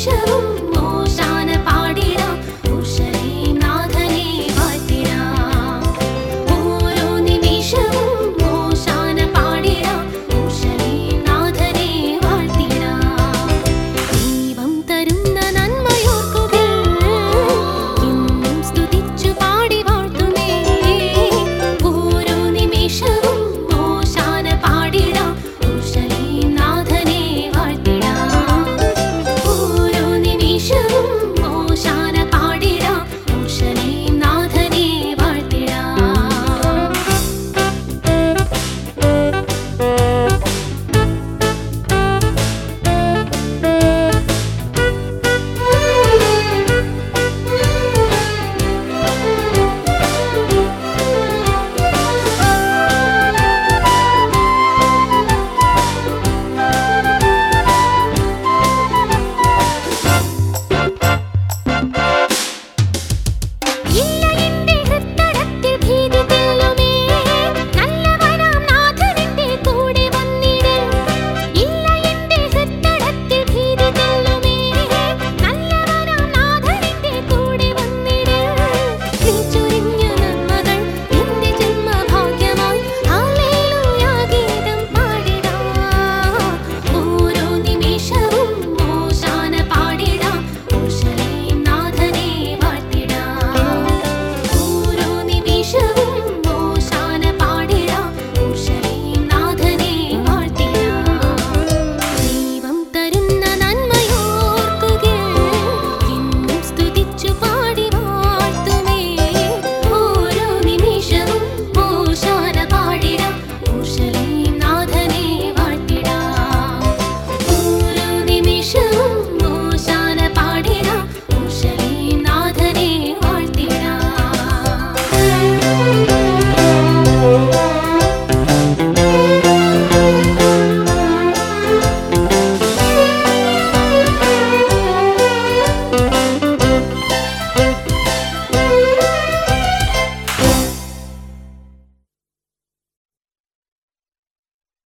show.